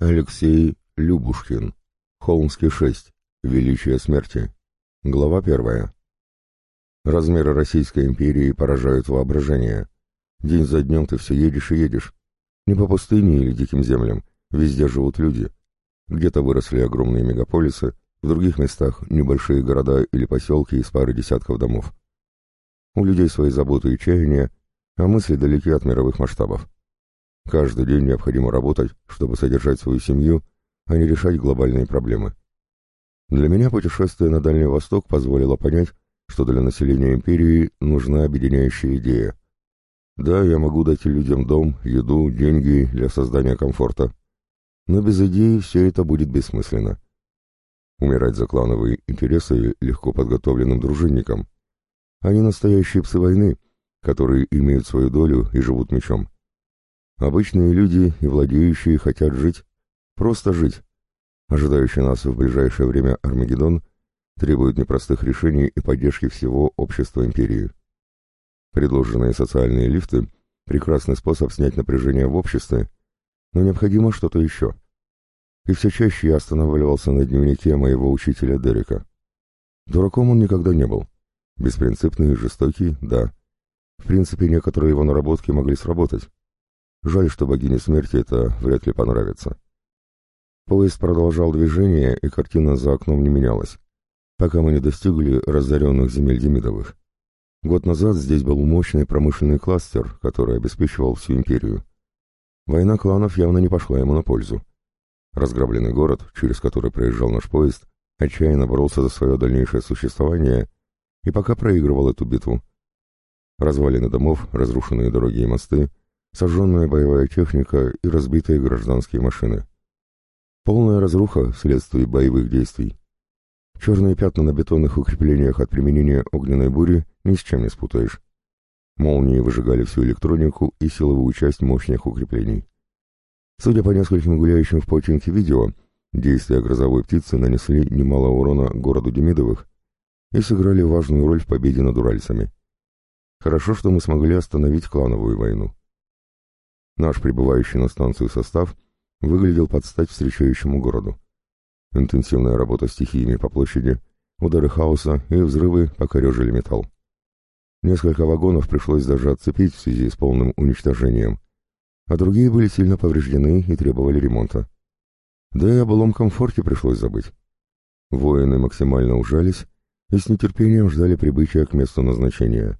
Алексей Любушкин. Холмский 6. Величие смерти. Глава первая. Размеры Российской империи поражают воображение. День за днем ты все едешь и едешь. Не по пустыне или диким землям. Везде живут люди. Где-то выросли огромные мегаполисы, в других местах небольшие города или поселки из пары десятков домов. У людей свои заботы и чаяния, а мысли далеки от мировых масштабов. Каждый день необходимо работать, чтобы содержать свою семью, а не решать глобальные проблемы. Для меня путешествие на Дальний Восток позволило понять, что для населения империи нужна объединяющая идея. Да, я могу дать людям дом, еду, деньги для создания комфорта, но без идеи все это будет бессмысленно. Умирать за клановые интересы легко подготовленным дружинникам. Они настоящие псы войны, которые имеют свою долю и живут мечом. Обычные люди и владеющие хотят жить, просто жить. Ожидающий нас в ближайшее время Армагеддон требует непростых решений и поддержки всего общества империи. Предложенные социальные лифты – прекрасный способ снять напряжение в обществе, но необходимо что-то еще. И все чаще я останавливался на дневнике моего учителя Дерека. Дураком он никогда не был. Беспринципный и жестокий – да. В принципе, некоторые его наработки могли сработать. Жаль, что богине смерти это вряд ли понравится. Поезд продолжал движение, и картина за окном не менялась, пока мы не достигли разоренных земель Демидовых. Год назад здесь был мощный промышленный кластер, который обеспечивал всю империю. Война кланов явно не пошла ему на пользу. Разграбленный город, через который проезжал наш поезд, отчаянно боролся за свое дальнейшее существование и пока проигрывал эту битву. Развалины домов, разрушенные дороги и мосты, сожженная боевая техника и разбитые гражданские машины. Полная разруха вследствие боевых действий. Черные пятна на бетонных укреплениях от применения огненной бури ни с чем не спутаешь. Молнии выжигали всю электронику и силовую часть мощных укреплений. Судя по нескольким гуляющим в починке видео, действия грозовой птицы нанесли немало урона городу Демидовых и сыграли важную роль в победе над уральцами. Хорошо, что мы смогли остановить клановую войну. Наш прибывающий на станцию состав выглядел под стать встречающему городу. Интенсивная работа стихиями по площади, удары хаоса и взрывы покорежили металл. Несколько вагонов пришлось даже отцепить в связи с полным уничтожением, а другие были сильно повреждены и требовали ремонта. Да и о былом комфорте пришлось забыть. Воины максимально ужались и с нетерпением ждали прибытия к месту назначения.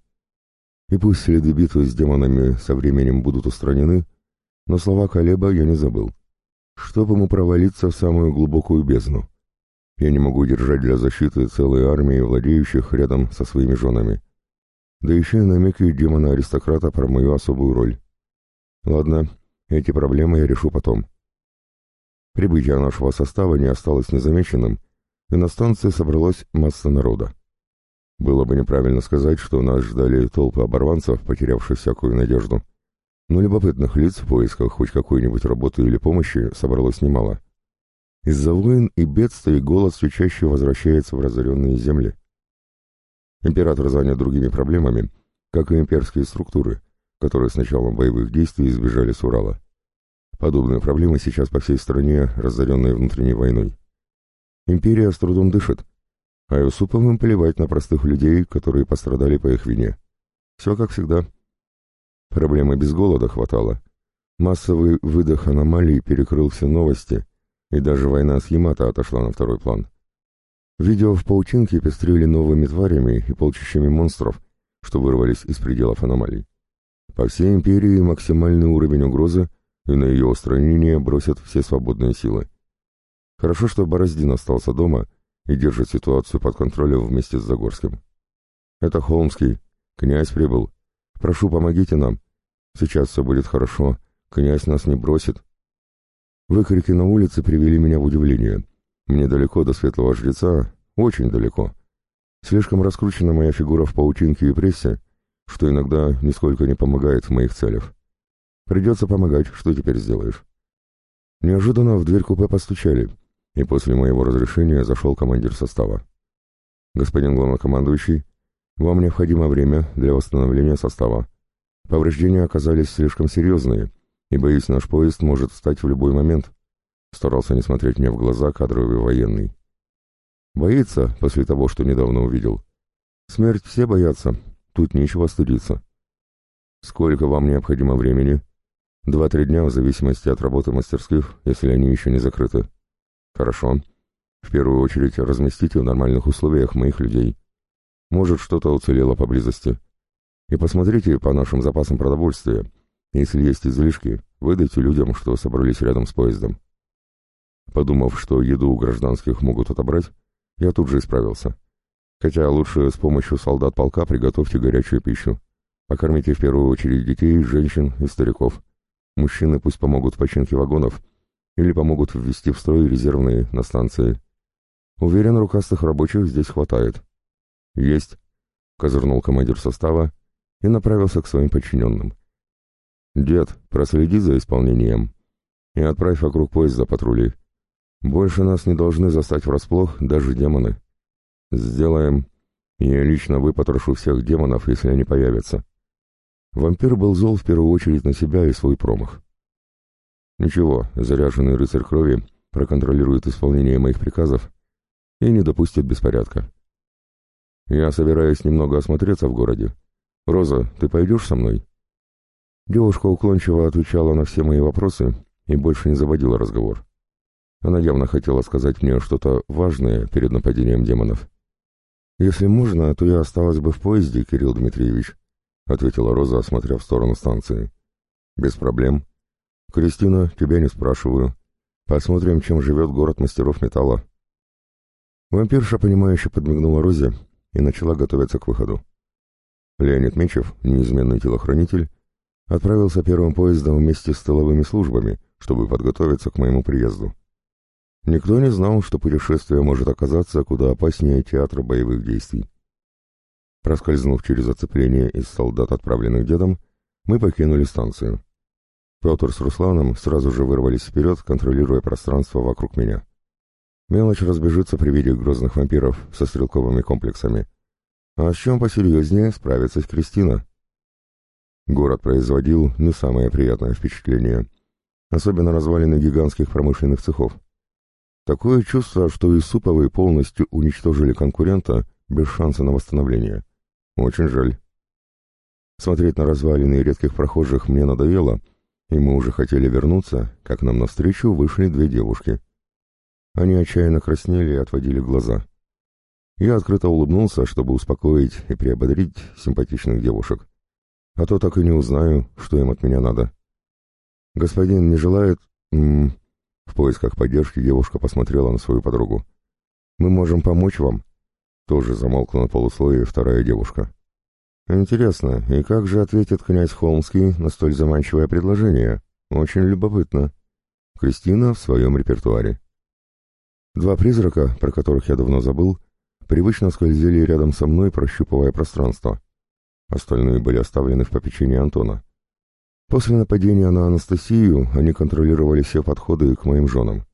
И пусть следы битвы с демонами со временем будут устранены, но слова Калеба я не забыл. Чтоб ему провалиться в самую глубокую бездну. Я не могу держать для защиты целые армии владеющих рядом со своими женами. Да еще и намеки демона-аристократа про мою особую роль. Ладно, эти проблемы я решу потом. Прибытие нашего состава не осталось незамеченным, и на станции собралась масса народа. Было бы неправильно сказать, что нас ждали толпы оборванцев, потерявших всякую надежду. Но любопытных лиц в поисках хоть какой-нибудь работы или помощи собралось немало. Из-за войн и бедствий голод все чаще возвращается в разоренные земли. Император занят другими проблемами, как и имперские структуры, которые с началом боевых действий избежали с Урала. Подобные проблемы сейчас по всей стране, разоренной внутренней войной. Империя с трудом дышит, а Юсуповым плевать на простых людей, которые пострадали по их вине. Все как всегда. Проблемы без голода хватало. Массовый выдох аномалий перекрыл все новости, и даже война с Ямато отошла на второй план. Видео в паутинке пестрили новыми тварями и полчищами монстров, что вырвались из пределов аномалий. По всей империи максимальный уровень угрозы, и на ее устранение бросят все свободные силы. Хорошо, что Бороздин остался дома — и держит ситуацию под контролем вместе с Загорским. «Это Холмский. Князь прибыл. Прошу, помогите нам. Сейчас все будет хорошо. Князь нас не бросит». Выкрики на улице привели меня в удивление. Мне далеко до светлого жреца, очень далеко. Слишком раскручена моя фигура в паутинке и прессе, что иногда нисколько не помогает в моих целях. Придется помогать, что теперь сделаешь. Неожиданно в дверь купе постучали — и после моего разрешения зашел командир состава. «Господин главнокомандующий, вам необходимо время для восстановления состава. Повреждения оказались слишком серьезные, и, боюсь, наш поезд может встать в любой момент. Старался не смотреть мне в глаза кадровый военный. Боится после того, что недавно увидел. Смерть все боятся, тут нечего стыдиться. Сколько вам необходимо времени? Два-три дня в зависимости от работы мастерских, если они еще не закрыты. Хорошо. В первую очередь разместите в нормальных условиях моих людей. Может, что-то уцелело поблизости. И посмотрите по нашим запасам продовольствия. Если есть излишки, выдайте людям, что собрались рядом с поездом. Подумав, что еду у гражданских могут отобрать, я тут же исправился. Хотя лучше с помощью солдат полка приготовьте горячую пищу. Покормите в первую очередь детей, женщин и стариков. Мужчины пусть помогут в починке вагонов или помогут ввести в строй резервные на станции. Уверен, рукастых рабочих здесь хватает. «Есть», — козырнул командир состава и направился к своим подчиненным. «Дед, проследи за исполнением и отправь вокруг поезда патрули. Больше нас не должны застать врасплох даже демоны. Сделаем. Я лично выпотрошу всех демонов, если они появятся». Вампир был зол в первую очередь на себя и свой промах. Ничего, заряженный рыцарь крови проконтролирует исполнение моих приказов и не допустит беспорядка. Я собираюсь немного осмотреться в городе. Роза, ты пойдешь со мной? Девушка уклончиво отвечала на все мои вопросы и больше не заводила разговор. Она явно хотела сказать мне что-то важное перед нападением демонов. «Если можно, то я осталась бы в поезде, Кирилл Дмитриевич», — ответила Роза, осмотрев в сторону станции. «Без проблем. Кристина, тебя не спрашиваю. Посмотрим, чем живет город мастеров металла». Вампирша, понимающе подмигнула Розе и начала готовиться к выходу. Леонид Мечев, неизменный телохранитель, отправился первым поездом вместе с тыловыми службами, чтобы подготовиться к моему приезду. Никто не знал, что путешествие может оказаться куда опаснее театра боевых действий. Проскользнув через оцепление из солдат, отправленных дедом, мы покинули станцию. Петр с Русланом сразу же вырвались вперед, контролируя пространство вокруг меня. Мелочь разбежится при виде грозных вампиров со стрелковыми комплексами. А с чем посерьезнее справится Кристина. Город производил не самое приятное впечатление. Особенно развалины гигантских промышленных цехов. Такое чувство, что и Суповые полностью уничтожили конкурента без шанса на восстановление. Очень жаль. Смотреть на развалины редких прохожих мне надоело, и мы уже хотели вернуться, как нам навстречу вышли две девушки — они отчаянно краснели и отводили глаза. Я открыто улыбнулся, чтобы успокоить и приободрить симпатичных девушек. А то так и не узнаю, что им от меня надо. Господин не желает... М -м, в поисках поддержки девушка посмотрела на свою подругу. «Мы можем помочь вам?» Тоже замолкла на полусловие вторая девушка. «Интересно, и как же ответит князь Холмский на столь заманчивое предложение? Очень любопытно». Кристина в своем репертуаре. Два призрака, про которых я давно забыл, привычно скользили рядом со мной, прощупывая пространство. Остальные были оставлены в попечении Антона. После нападения на Анастасию они контролировали все подходы к моим женам.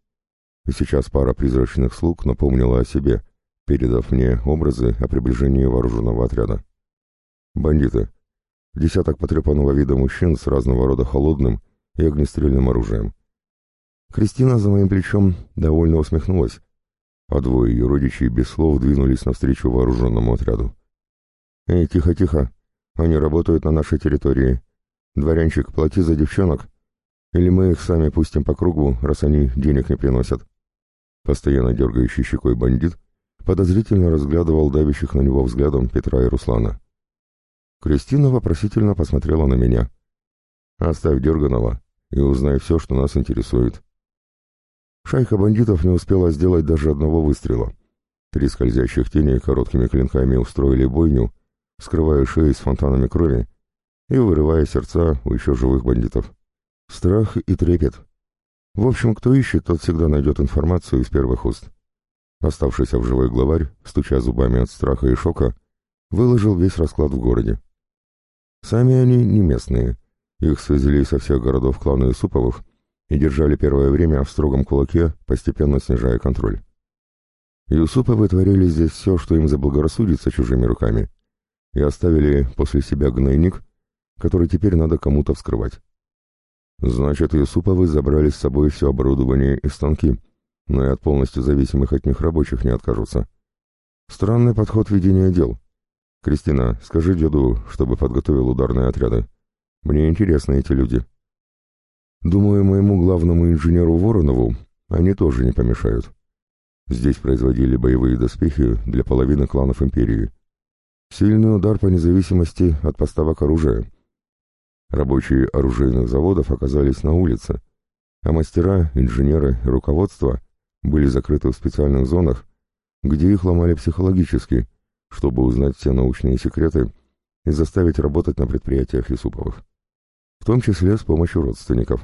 И сейчас пара призрачных слуг напомнила о себе, передав мне образы о приближении вооруженного отряда. Бандиты. Десяток потрепанного вида мужчин с разного рода холодным и огнестрельным оружием. Кристина за моим плечом довольно усмехнулась, а двое ее родичей без слов двинулись навстречу вооруженному отряду. «Эй, тихо-тихо, они работают на нашей территории. Дворянчик, плати за девчонок, или мы их сами пустим по кругу, раз они денег не приносят». Постоянно дергающий щекой бандит подозрительно разглядывал давящих на него взглядом Петра и Руслана. Кристина вопросительно посмотрела на меня. «Оставь дерганого и узнай все, что нас интересует. Шайка бандитов не успела сделать даже одного выстрела. Три скользящих тени короткими клинками устроили бойню, скрывая шеи с фонтанами крови и вырывая сердца у еще живых бандитов. Страх и трепет. В общем, кто ищет, тот всегда найдет информацию из первых уст. Оставшийся в живой главарь, стуча зубами от страха и шока, выложил весь расклад в городе. Сами они не местные. Их связали со всех городов клана Исуповых, и держали первое время в строгом кулаке, постепенно снижая контроль. Юсуповы творили здесь все, что им заблагорассудится чужими руками, и оставили после себя гнойник, который теперь надо кому-то вскрывать. Значит, Юсуповы забрали с собой все оборудование и станки, но и от полностью зависимых от них рабочих не откажутся. Странный подход ведения дел. Кристина, скажи деду, чтобы подготовил ударные отряды. Мне интересны эти люди. Думаю, моему главному инженеру Воронову они тоже не помешают. Здесь производили боевые доспехи для половины кланов империи. Сильный удар по независимости от поставок оружия. Рабочие оружейных заводов оказались на улице, а мастера, инженеры и руководство были закрыты в специальных зонах, где их ломали психологически, чтобы узнать все научные секреты и заставить работать на предприятиях Юсуповых, в том числе с помощью родственников.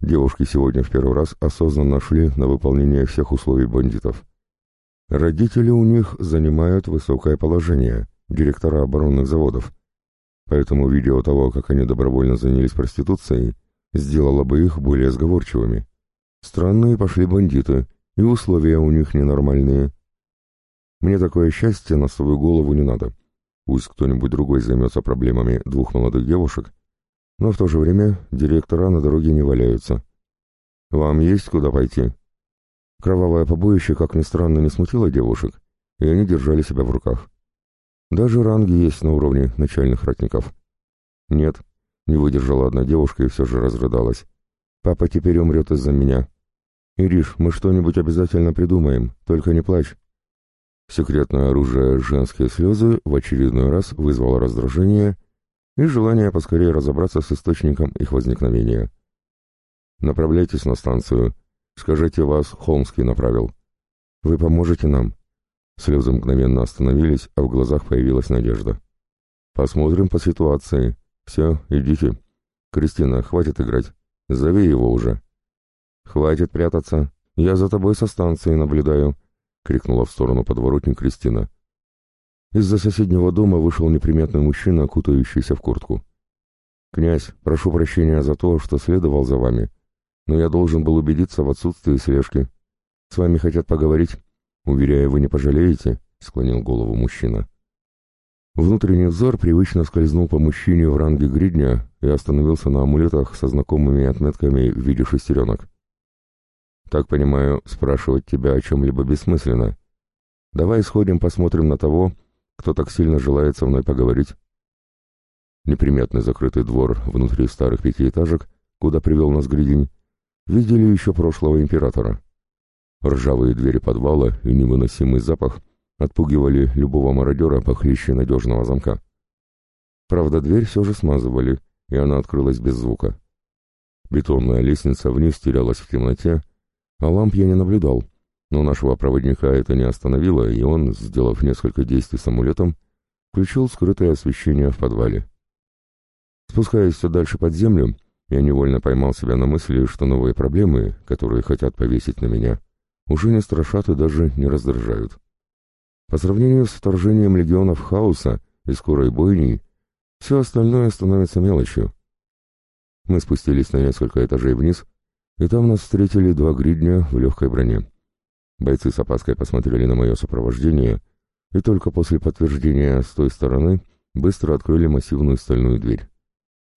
Девушки сегодня в первый раз осознанно шли на выполнение всех условий бандитов. Родители у них занимают высокое положение, директора оборонных заводов, поэтому видео того, как они добровольно занялись проституцией, сделало бы их более сговорчивыми. Странные пошли бандиты, и условия у них ненормальные. Мне такое счастье на свою голову не надо. Пусть кто-нибудь другой займется проблемами двух молодых девушек, но в то же время директора на дороге не валяются. Вам есть куда пойти? Кровавое побоище, как ни странно, не смутило девушек, и они держали себя в руках. Даже ранги есть на уровне начальных ратников. Нет, не выдержала одна девушка и все же разрыдалась. Папа теперь умрет из-за меня. Ириш, мы что-нибудь обязательно придумаем, только не плачь. Секретное оружие «женские слезы» в очередной раз вызвало раздражение и желание поскорее разобраться с источником их возникновения. «Направляйтесь на станцию. Скажите, вас Холмский направил. Вы поможете нам?» Слезы мгновенно остановились, а в глазах появилась надежда. «Посмотрим по ситуации. Все, идите. Кристина, хватит играть. Зови его уже». «Хватит прятаться. Я за тобой со станции наблюдаю», — крикнула в сторону подворотни Кристина. Из-за соседнего дома вышел неприметный мужчина, кутающийся в куртку. «Князь, прошу прощения за то, что следовал за вами, но я должен был убедиться в отсутствии слежки. С вами хотят поговорить. Уверяю, вы не пожалеете», — склонил голову мужчина. Внутренний взор привычно скользнул по мужчине в ранге гридня и остановился на амулетах со знакомыми отметками в виде шестеренок. «Так понимаю, спрашивать тебя о чем-либо бессмысленно. Давай сходим посмотрим на того, кто так сильно желает со мной поговорить?» Неприметный закрытый двор внутри старых пятиэтажек, куда привел нас Гридень, видели еще прошлого императора. Ржавые двери подвала и невыносимый запах отпугивали любого мародера похлеще надежного замка. Правда, дверь все же смазывали, и она открылась без звука. Бетонная лестница вниз терялась в темноте, а ламп я не наблюдал, но нашего проводника это не остановило, и он, сделав несколько действий с амулетом, включил скрытое освещение в подвале. Спускаясь все дальше под землю, я невольно поймал себя на мысли, что новые проблемы, которые хотят повесить на меня, уже не страшат и даже не раздражают. По сравнению с вторжением легионов хаоса и скорой бойней, все остальное становится мелочью. Мы спустились на несколько этажей вниз, и там нас встретили два гридня в легкой броне. Бойцы с опаской посмотрели на мое сопровождение, и только после подтверждения с той стороны быстро открыли массивную стальную дверь.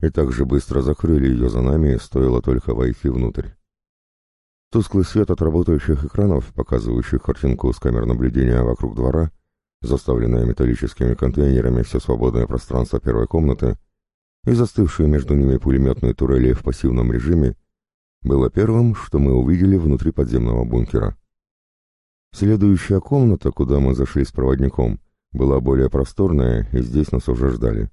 И также быстро закрыли ее за нами, стоило только войти внутрь. Тусклый свет от работающих экранов, показывающих картинку с камер наблюдения вокруг двора, заставленное металлическими контейнерами все свободное пространство первой комнаты и застывшие между ними пулеметные турели в пассивном режиме, было первым, что мы увидели внутри подземного бункера. Следующая комната, куда мы зашли с проводником, была более просторная, и здесь нас уже ждали.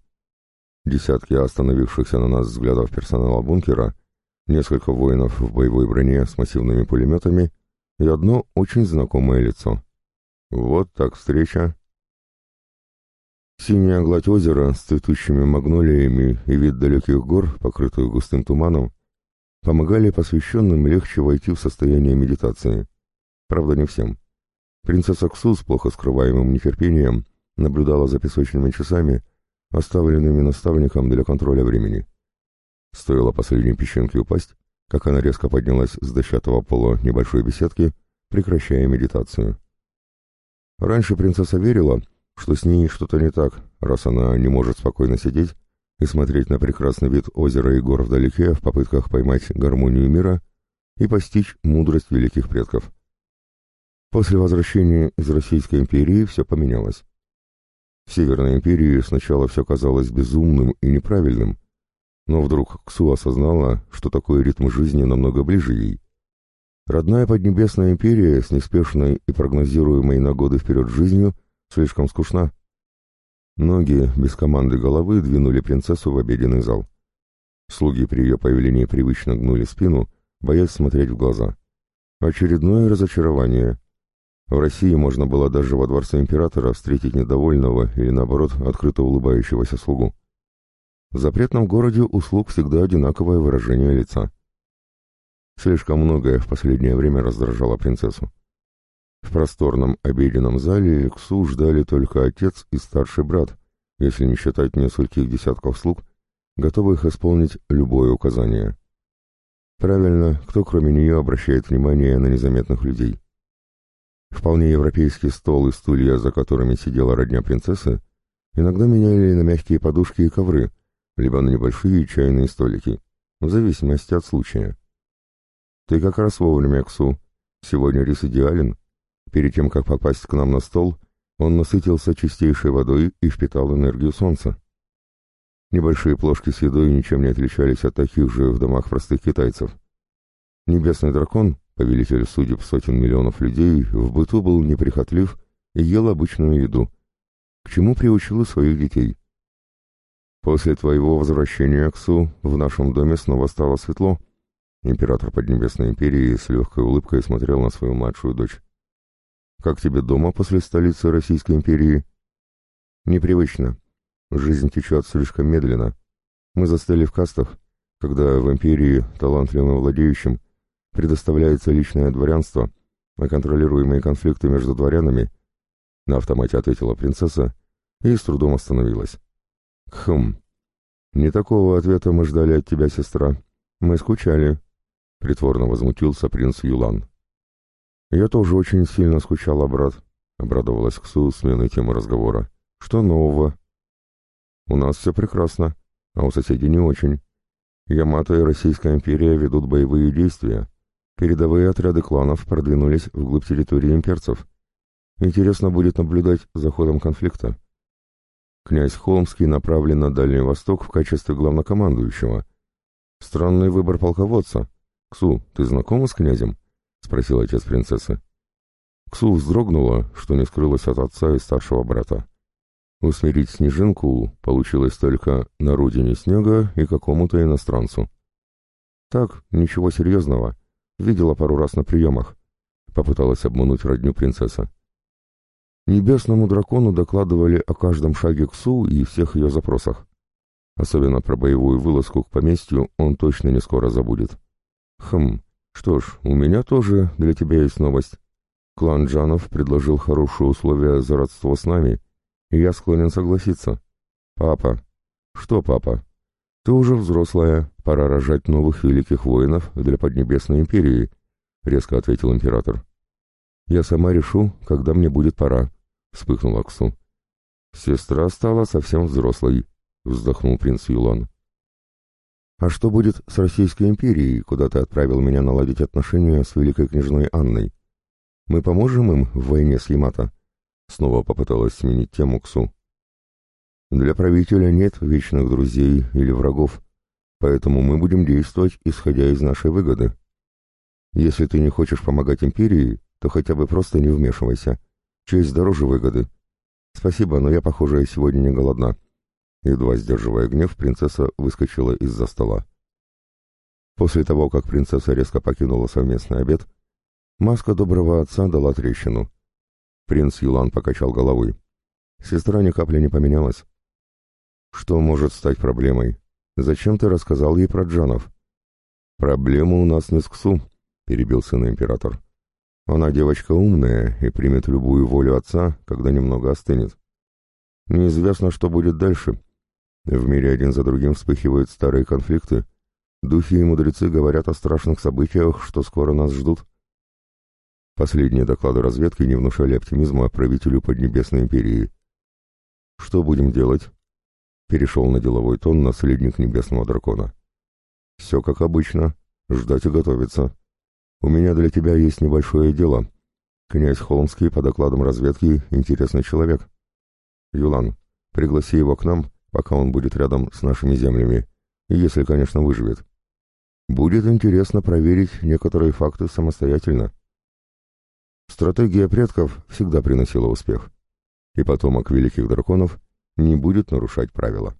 Десятки остановившихся на нас взглядов персонала бункера — несколько воинов в боевой броне с массивными пулеметами и одно очень знакомое лицо. Вот так встреча. Синяя гладь озера с цветущими магнолиями и вид далеких гор, покрытых густым туманом, помогали посвященным легче войти в состояние медитации. Правда, не всем. Принцесса Ксу с плохо скрываемым нетерпением наблюдала за песочными часами, оставленными наставником для контроля времени. Стоило последней песчинке упасть, как она резко поднялась с дощатого пола небольшой беседки, прекращая медитацию. Раньше принцесса верила, что с ней что-то не так, раз она не может спокойно сидеть, и смотреть на прекрасный вид озера и гор вдалеке в попытках поймать гармонию мира и постичь мудрость великих предков. После возвращения из Российской империи все поменялось. В Северной империи сначала все казалось безумным и неправильным, но вдруг Ксу осознала, что такой ритм жизни намного ближе ей. Родная Поднебесная империя с неспешной и прогнозируемой на годы вперед жизнью слишком скучна. Ноги без команды головы двинули принцессу в обеденный зал. Слуги при ее появлении привычно гнули спину, боясь смотреть в глаза. Очередное разочарование. В России можно было даже во дворце императора встретить недовольного или, наоборот, открыто улыбающегося слугу. В запретном городе у слуг всегда одинаковое выражение лица. Слишком многое в последнее время раздражало принцессу. В просторном обеденном зале Ксу ждали только отец и старший брат, если не считать нескольких десятков слуг, готовых исполнить любое указание. Правильно, кто кроме нее обращает внимание на незаметных людей? Вполне европейский стол и стулья, за которыми сидела родня принцессы, иногда меняли на мягкие подушки и ковры, либо на небольшие чайные столики, в зависимости от случая. «Ты как раз вовремя, Ксу. Сегодня рис идеален». Перед тем, как попасть к нам на стол, он насытился чистейшей водой и впитал энергию солнца. Небольшие плошки с едой ничем не отличались от таких же в домах простых китайцев. Небесный дракон, повелитель судеб сотен миллионов людей, в быту был неприхотлив и ел обычную еду, к чему приучил и своих детей. После твоего возвращения к Су в нашем доме снова стало светло, Император Поднебесной империи с легкой улыбкой смотрел на свою младшую дочь. «Как тебе дома после столицы Российской империи?» «Непривычно. Жизнь течет слишком медленно. Мы застыли в кастах, когда в империи талантливым владеющим предоставляется личное дворянство, а контролируемые конфликты между дворянами, на автомате ответила принцесса и с трудом остановилась. «Хм. Не такого ответа мы ждали от тебя, сестра. Мы скучали. — притворно возмутился принц Юлан. «Я тоже очень сильно скучала, брат», — обрадовалась Ксу сменой темы разговора. «Что нового?» «У нас все прекрасно, а у соседей не очень. Ямато и Российская империя ведут боевые действия. Передовые отряды кланов продвинулись вглубь территории имперцев. Интересно будет наблюдать за ходом конфликта. Князь Холмский направлен на Дальний Восток в качестве главнокомандующего. Странный выбор полководца, «Ксу, ты знакома с князем?» — спросил отец принцессы. Ксу вздрогнула, что не скрылась от отца и старшего брата. Усмирить снежинку получилось только на родине снега и какому-то иностранцу. «Так, ничего серьезного. Видела пару раз на приемах», — попыталась обмануть родню принцесса. Небесному дракону докладывали о каждом шаге Ксу и всех ее запросах. Особенно про боевую вылазку к поместью он точно не скоро забудет. Хм, что ж, у меня тоже для тебя есть новость. Клан Джанов предложил хорошие условия за родство с нами, и я склонен согласиться. Папа. Что, папа? Ты уже взрослая, пора рожать новых великих воинов для Поднебесной империи, резко ответил император. Я сама решу, когда мне будет пора, вспыхнул Аксу. Сестра стала совсем взрослой, вздохнул принц Юлан. А что будет с Российской империей, куда ты отправил меня наладить отношения с великой княжной Анной? Мы поможем им в войне с Ямато?» Снова попыталась сменить тему Ксу. «Для правителя нет вечных друзей или врагов, поэтому мы будем действовать, исходя из нашей выгоды. Если ты не хочешь помогать империи, то хотя бы просто не вмешивайся. Честь дороже выгоды. Спасибо, но я, похоже, сегодня не голодна». Едва сдерживая гнев, принцесса выскочила из-за стола. После того, как принцесса резко покинула совместный обед, маска доброго отца дала трещину. Принц Юлан покачал головой. Сестра ни капли не поменялась. Что может стать проблемой? Зачем ты рассказал ей про Джанов? Проблема у нас не с Ксу, перебил сын император. Она девочка умная и примет любую волю отца, когда немного остынет. Неизвестно, что будет дальше, в мире один за другим вспыхивают старые конфликты. Духи и мудрецы говорят о страшных событиях, что скоро нас ждут. Последние доклады разведки не внушали оптимизма правителю Поднебесной империи. Что будем делать? Перешел на деловой тон наследник небесного дракона. Все как обычно. Ждать и готовиться. У меня для тебя есть небольшое дело. Князь Холмский, по докладам разведки, интересный человек. Юлан, пригласи его к нам, пока он будет рядом с нашими землями, если, конечно, выживет. Будет интересно проверить некоторые факты самостоятельно. Стратегия предков всегда приносила успех, и потомок великих драконов не будет нарушать правила.